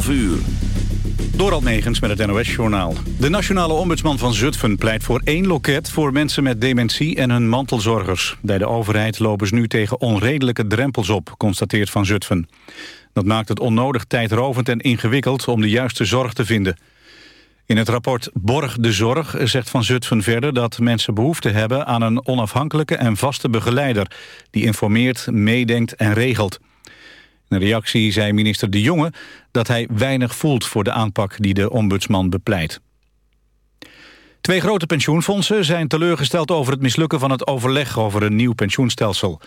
12 uur. Door Negens met het NOS-journaal. De nationale ombudsman van Zutphen pleit voor één loket... voor mensen met dementie en hun mantelzorgers. Bij de overheid lopen ze nu tegen onredelijke drempels op... constateert Van Zutphen. Dat maakt het onnodig tijdrovend en ingewikkeld... om de juiste zorg te vinden. In het rapport Borg de Zorg zegt Van Zutphen verder... dat mensen behoefte hebben aan een onafhankelijke en vaste begeleider... die informeert, meedenkt en regelt. In reactie zei minister De Jonge dat hij weinig voelt voor de aanpak die de ombudsman bepleit. Twee grote pensioenfondsen zijn teleurgesteld over het mislukken van het overleg over een nieuw pensioenstelsel.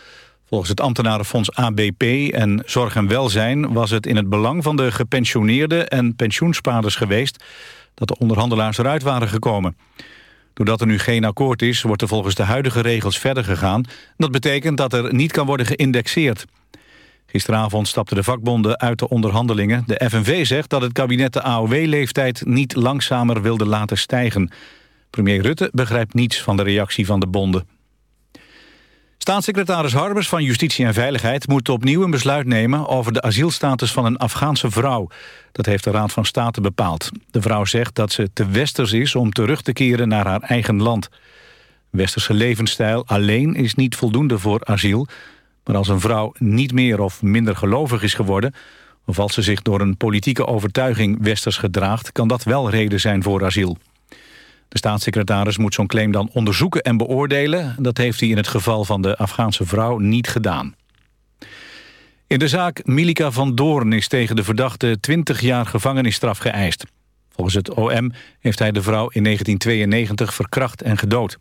Volgens het ambtenarenfonds ABP en Zorg en Welzijn was het in het belang van de gepensioneerden en pensioenspaarders geweest dat de onderhandelaars eruit waren gekomen. Doordat er nu geen akkoord is, wordt er volgens de huidige regels verder gegaan. Dat betekent dat er niet kan worden geïndexeerd. Gisteravond stapten de vakbonden uit de onderhandelingen. De FNV zegt dat het kabinet de AOW-leeftijd niet langzamer wilde laten stijgen. Premier Rutte begrijpt niets van de reactie van de bonden. Staatssecretaris Harbers van Justitie en Veiligheid moet opnieuw een besluit nemen over de asielstatus van een Afghaanse vrouw. Dat heeft de Raad van State bepaald. De vrouw zegt dat ze te westers is om terug te keren naar haar eigen land. Westerse levensstijl alleen is niet voldoende voor asiel. Maar als een vrouw niet meer of minder gelovig is geworden... of als ze zich door een politieke overtuiging westers gedraagt... kan dat wel reden zijn voor asiel. De staatssecretaris moet zo'n claim dan onderzoeken en beoordelen. Dat heeft hij in het geval van de Afghaanse vrouw niet gedaan. In de zaak Milika van Doorn is tegen de verdachte 20 jaar gevangenisstraf geëist. Volgens het OM heeft hij de vrouw in 1992 verkracht en gedood.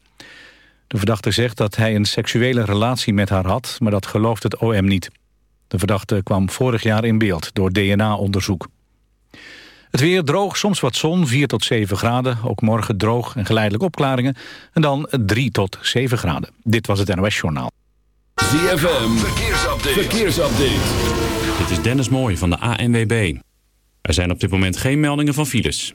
De verdachte zegt dat hij een seksuele relatie met haar had... maar dat gelooft het OM niet. De verdachte kwam vorig jaar in beeld door DNA-onderzoek. Het weer droog, soms wat zon, 4 tot 7 graden. Ook morgen droog en geleidelijk opklaringen. En dan 3 tot 7 graden. Dit was het NOS Journaal. ZFM, verkeersupdate. verkeersupdate. Dit is Dennis Mooij van de ANWB. Er zijn op dit moment geen meldingen van files.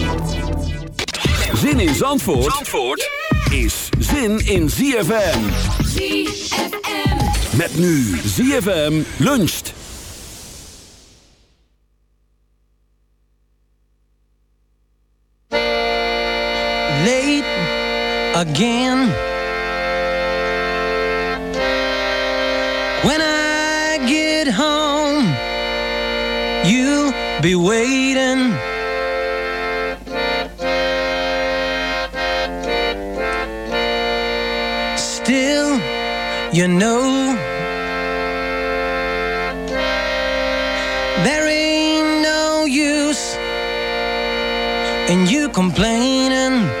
Zin in Zandvoort, Zandvoort is zin in ZFM. ZFM. Met nu ZFM luncht. late again. When I get home, you'll be waiting. You know, there ain't no use in you complaining.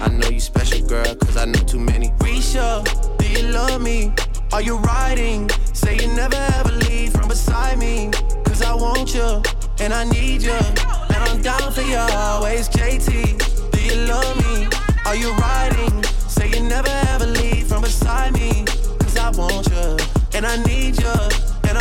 I know you special, girl, cause I know too many. Risha, do you love me? Are you riding? Say you never ever leave from beside me. Cause I want you, and I need you. And I'm down for you always, JT. Do you love me? Are you riding? Say you never ever leave from beside me. Cause I want you, and I need you.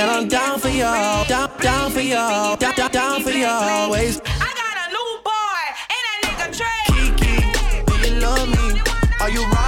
And I'm down for you, down, down for you, down, down, down for y'all always. I got a new boy and a nigga Trey. Kiki, do you love me? Are you riding?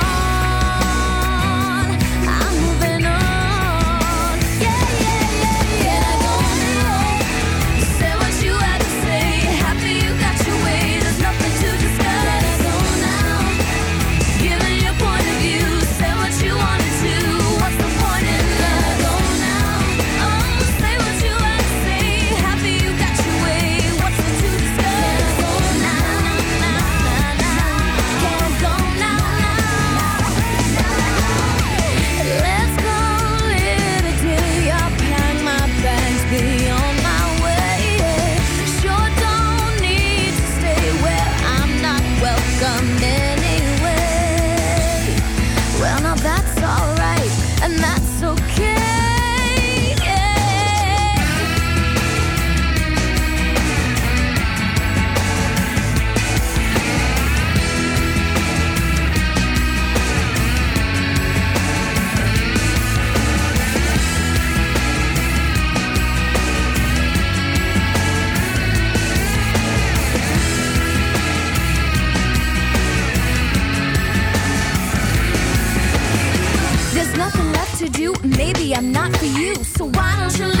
Maybe I'm not for you, so why don't you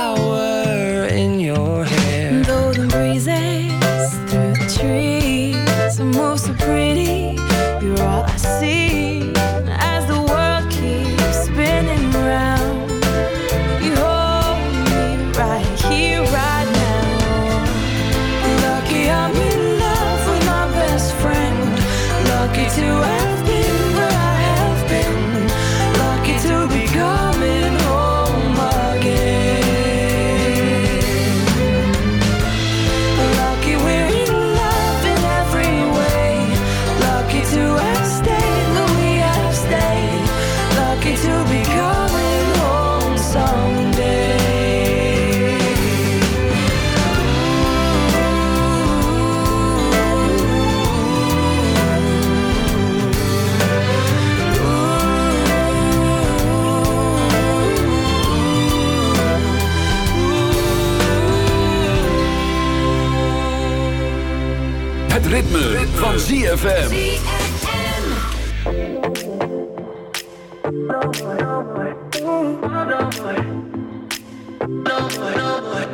ZFM.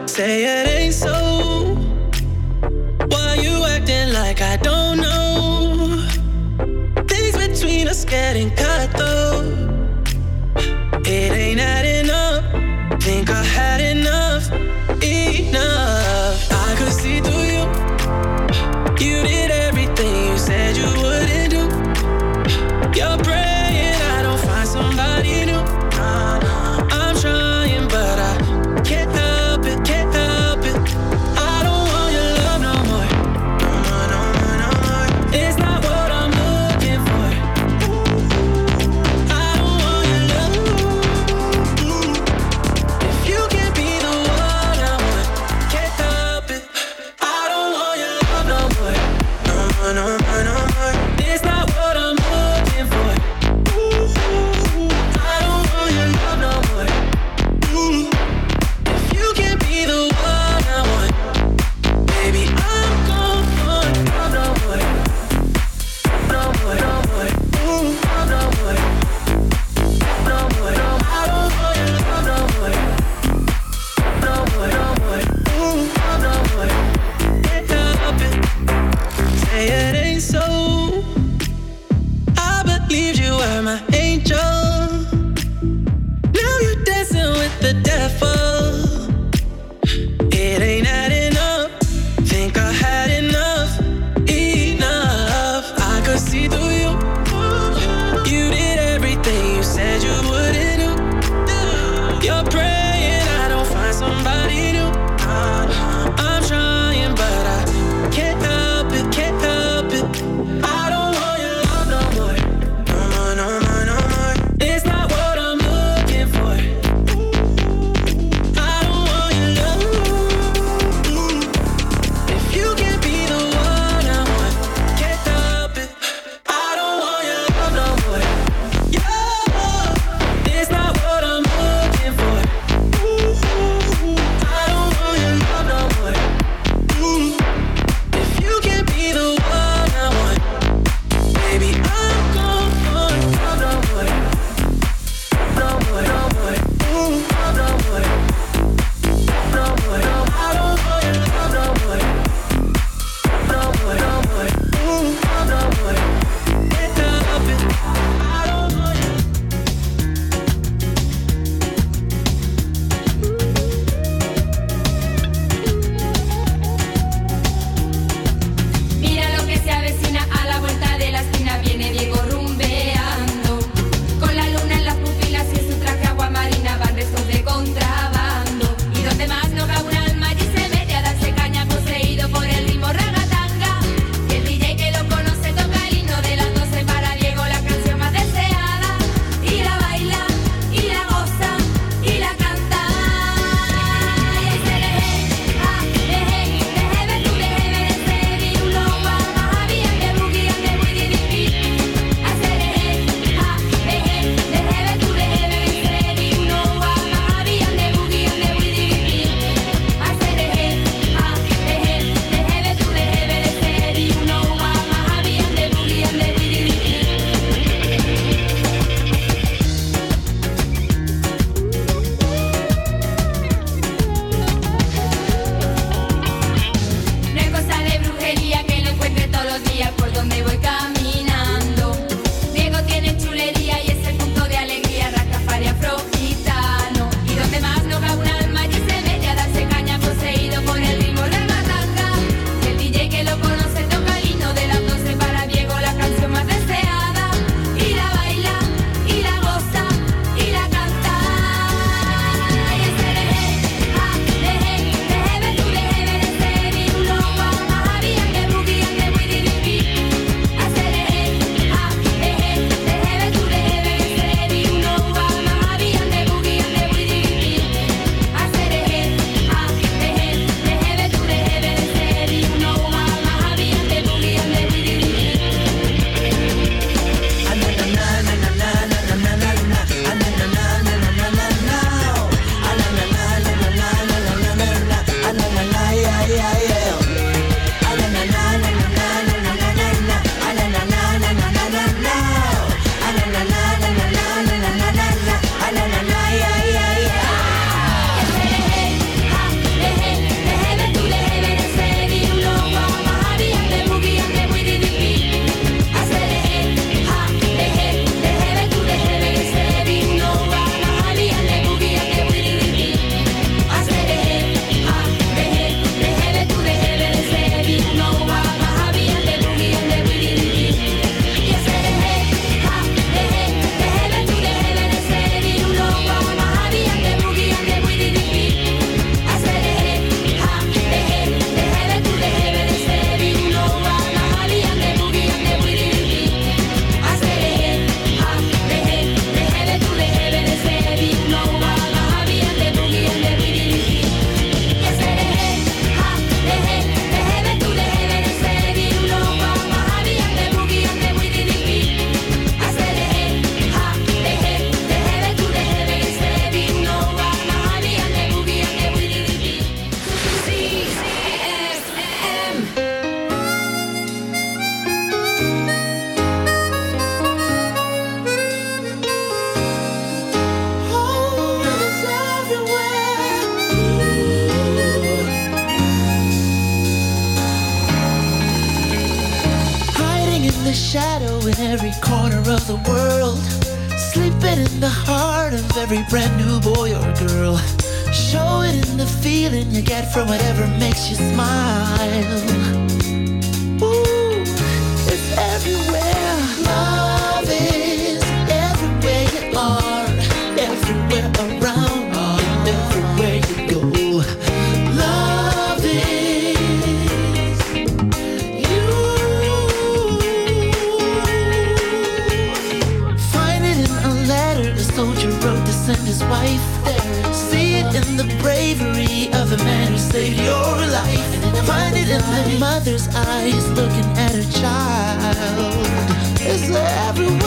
Say it ain't so. Why you acting like I don't know? Things between us getting cut though. It ain't adding up. Think I had enough, enough. I could see through you. You did get from whatever makes you smile. save your life. Find it in the mother's eyes looking at her child. Is there everywhere?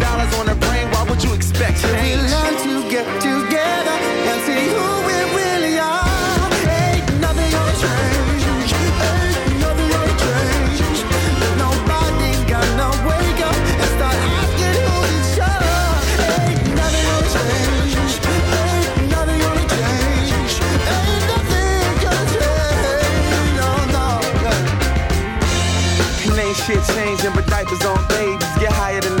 dollars on the brain. Why would you expect We change? learn to get together and see who we really are. Ain't nothing gonna change. Ain't nothing gonna change. Nobody gonna wake up and start asking who's each other. Ain't nothing gonna change. Ain't nothing gonna change. Ain't nothing gonna change. No, no. And ain't shit changing, but diapers on babies get higher than